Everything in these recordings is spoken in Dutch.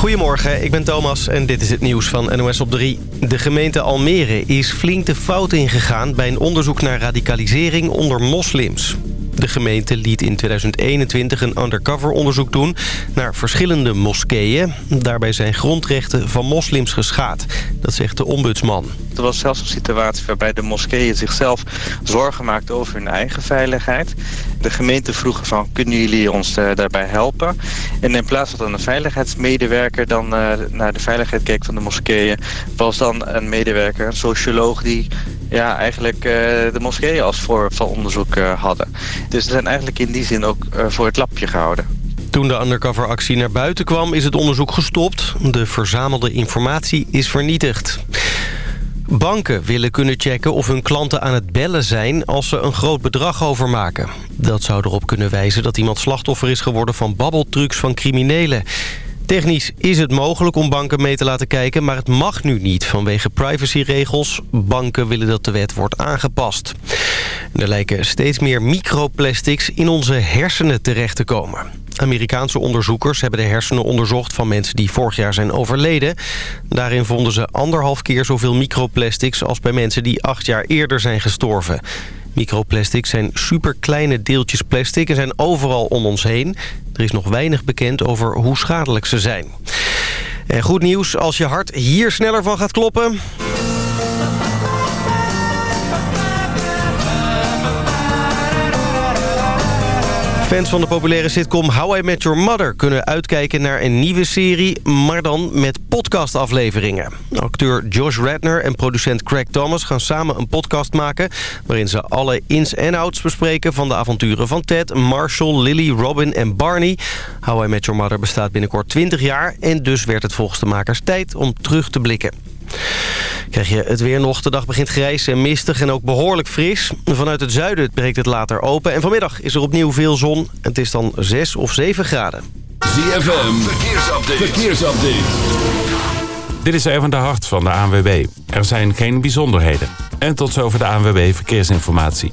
Goedemorgen, ik ben Thomas en dit is het nieuws van NOS op 3. De gemeente Almere is flink de fout ingegaan bij een onderzoek naar radicalisering onder moslims gemeente liet in 2021 een undercover onderzoek doen naar verschillende moskeeën. Daarbij zijn grondrechten van moslims geschaad. Dat zegt de ombudsman. Er was zelfs een situatie waarbij de moskeeën zichzelf zorgen maakten over hun eigen veiligheid. De gemeente vroeg van kunnen jullie ons eh, daarbij helpen? En in plaats van een veiligheidsmedewerker dan eh, naar de veiligheid keek van de moskeeën... was dan een medewerker, een socioloog die ja, eigenlijk uh, de moskeeën als voor van onderzoek eh, hadden. Dus ze zijn eigenlijk in die zin ook eh, voor het lapje gehouden. Toen de undercoveractie naar buiten kwam is het onderzoek gestopt. De verzamelde informatie is vernietigd. Banken willen kunnen checken of hun klanten aan het bellen zijn als ze een groot bedrag overmaken. Dat zou erop kunnen wijzen dat iemand slachtoffer is geworden van babbeltrucs van criminelen. Technisch is het mogelijk om banken mee te laten kijken... maar het mag nu niet vanwege privacyregels. Banken willen dat de wet wordt aangepast. er lijken steeds meer microplastics in onze hersenen terecht te komen. Amerikaanse onderzoekers hebben de hersenen onderzocht... van mensen die vorig jaar zijn overleden. Daarin vonden ze anderhalf keer zoveel microplastics... als bij mensen die acht jaar eerder zijn gestorven. Microplastics zijn superkleine deeltjes plastic en zijn overal om ons heen. Er is nog weinig bekend over hoe schadelijk ze zijn. En goed nieuws als je hart hier sneller van gaat kloppen. Fans van de populaire sitcom How I Met Your Mother... kunnen uitkijken naar een nieuwe serie, maar dan met podcastafleveringen. Acteur Josh Radner en producent Craig Thomas gaan samen een podcast maken... waarin ze alle ins en outs bespreken van de avonturen van Ted, Marshall, Lily, Robin en Barney. How I Met Your Mother bestaat binnenkort 20 jaar... en dus werd het volgens de makers tijd om terug te blikken. Krijg je het weer nog. De dag begint grijs en mistig en ook behoorlijk fris. Vanuit het zuiden breekt het later open. En vanmiddag is er opnieuw veel zon. Het is dan 6 of 7 graden. ZFM, verkeersupdate. verkeersupdate. Dit is even de hart van de ANWB. Er zijn geen bijzonderheden. En tot zover de ANWB Verkeersinformatie.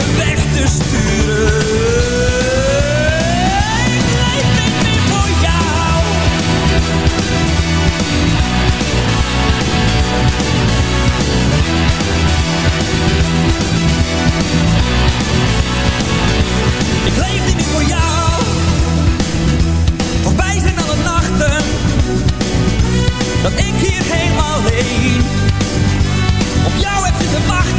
De beste sturen ik leef dit niet voor jou Ik leef dit niet voor jou Verbijden aan het nachten Dat ik hier helemaal alleen Op jou heb te wachten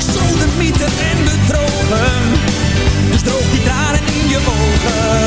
Sodemieten en bedrogen. Dus droog die tranen in je ogen.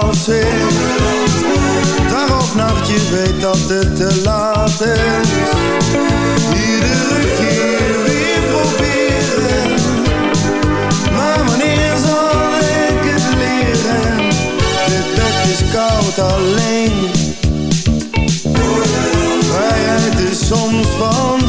als Dag of nacht, je weet dat het te laat is. Iedere keer weer proberen. Maar wanneer zal ik het leren? Dit bed is koud alleen. Vrijheid is soms van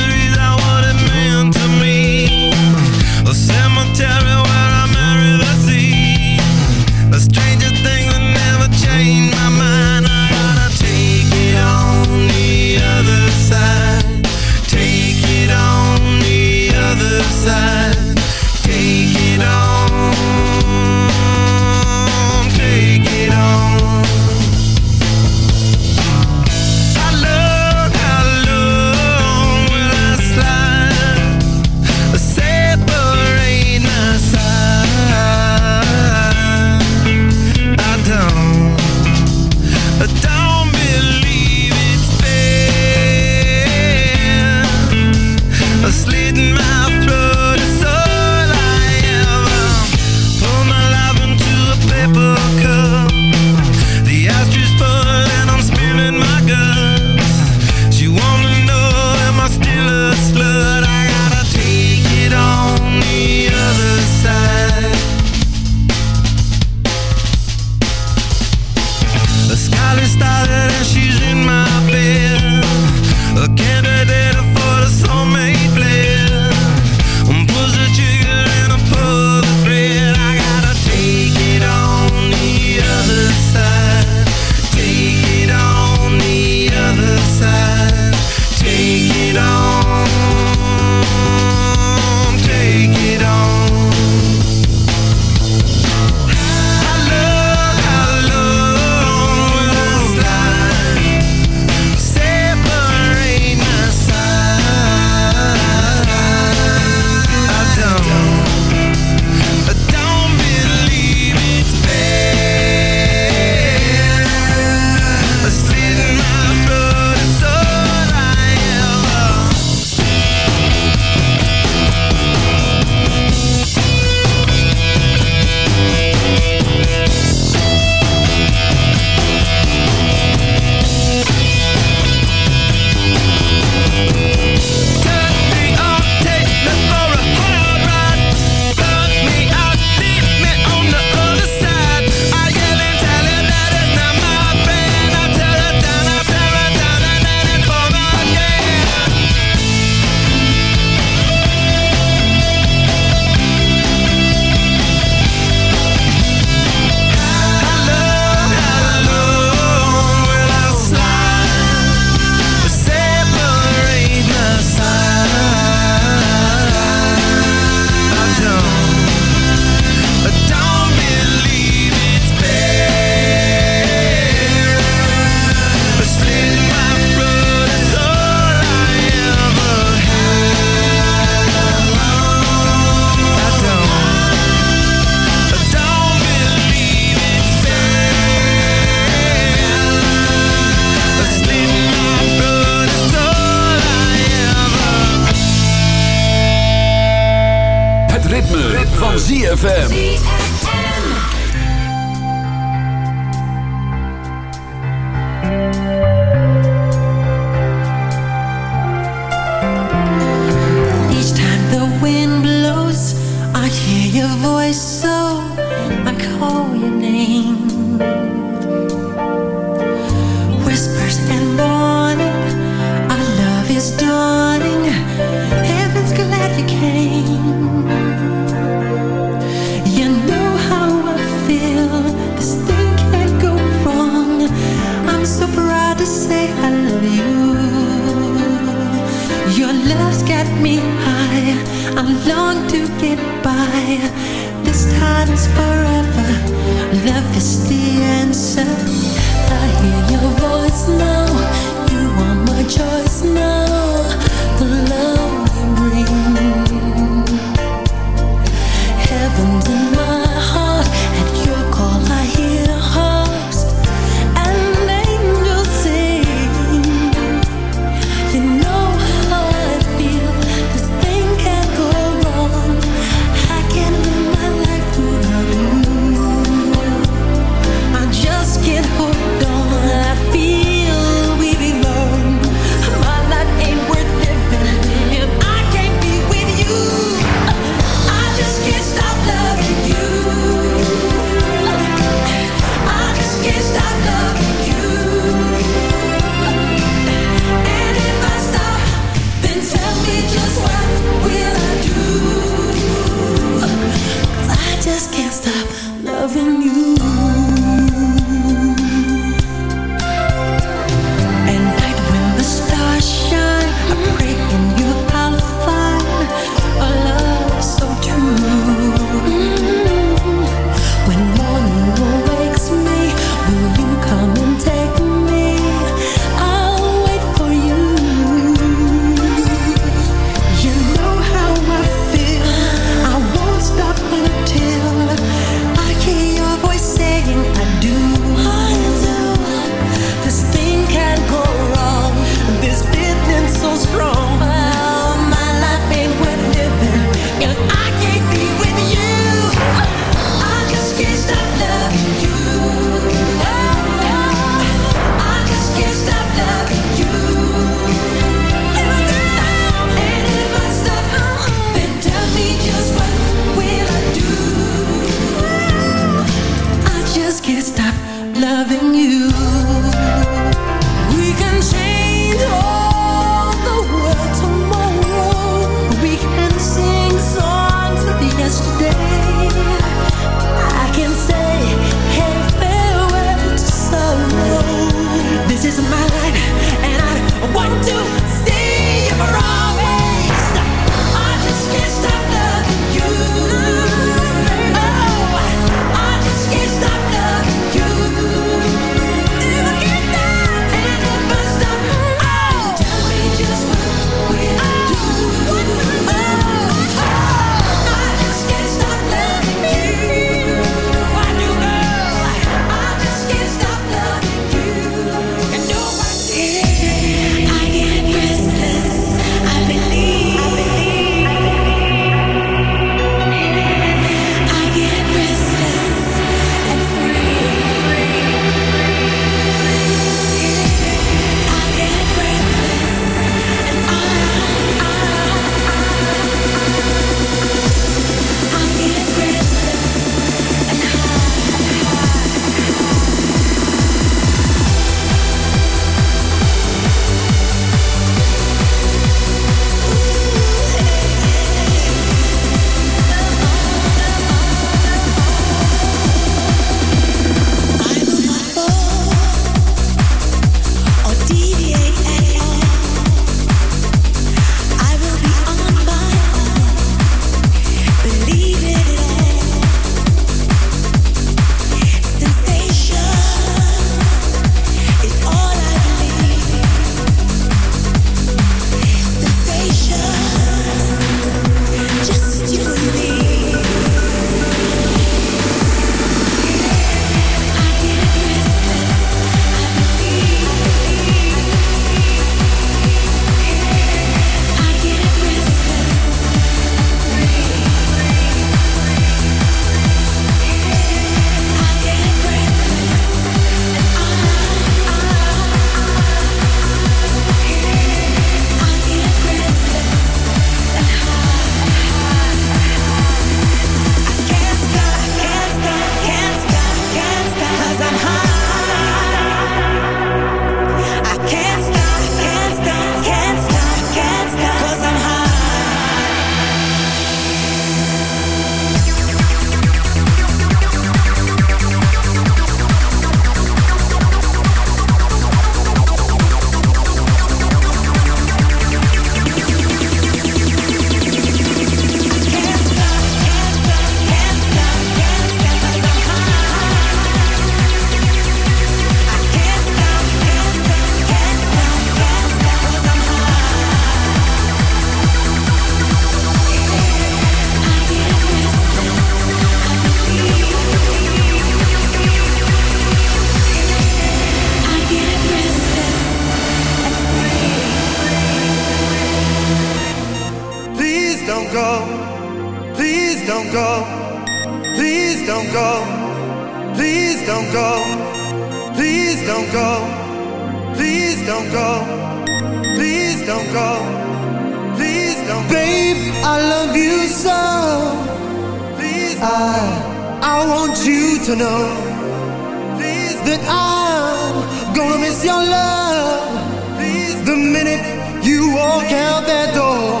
promise your love. Please. The minute you walk out that door,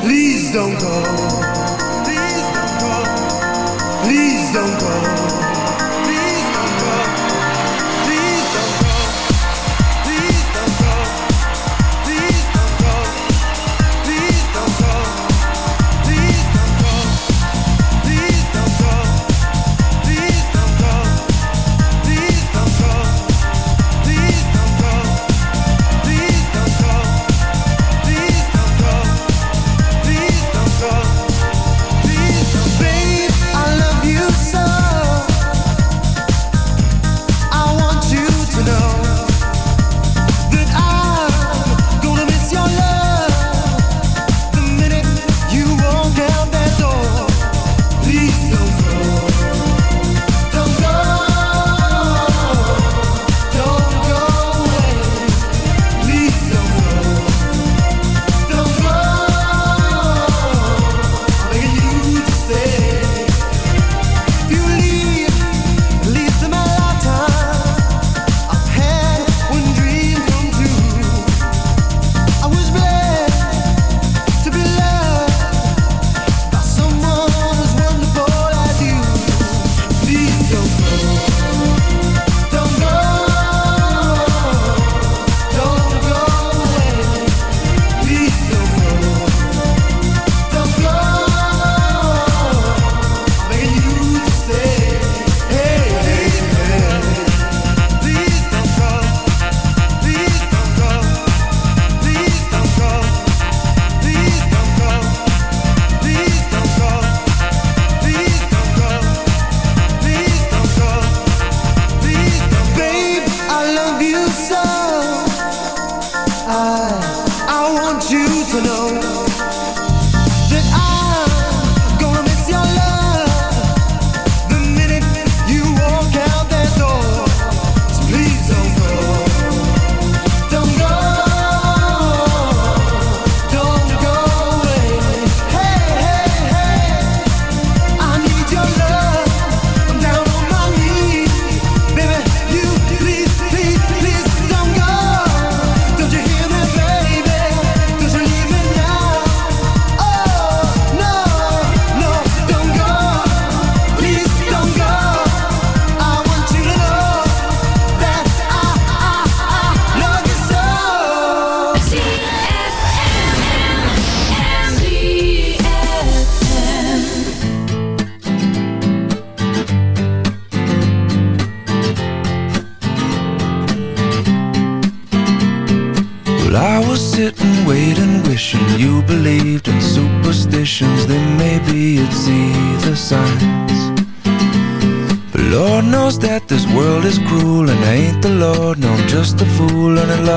please don't go.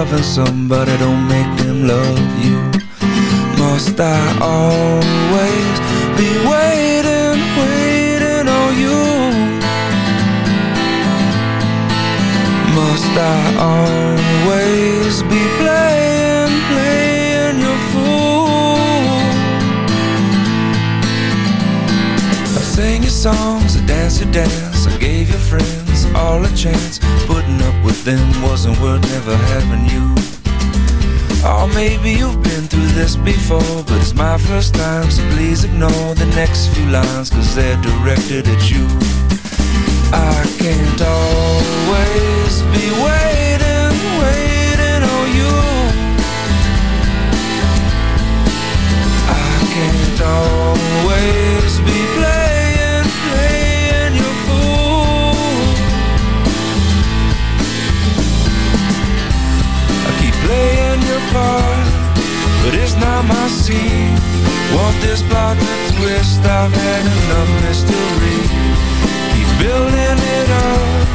loving somebody, don't make them love Something wasn't worth never having you. Or oh, maybe you've been through this before, but it's my first time, so please ignore the next few lines, cause they're directed at you. I can't always be waiting, waiting on you. I can't always be time I see not this plot to twist I've had enough mystery Keep building it up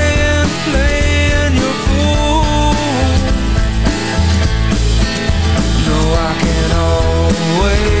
away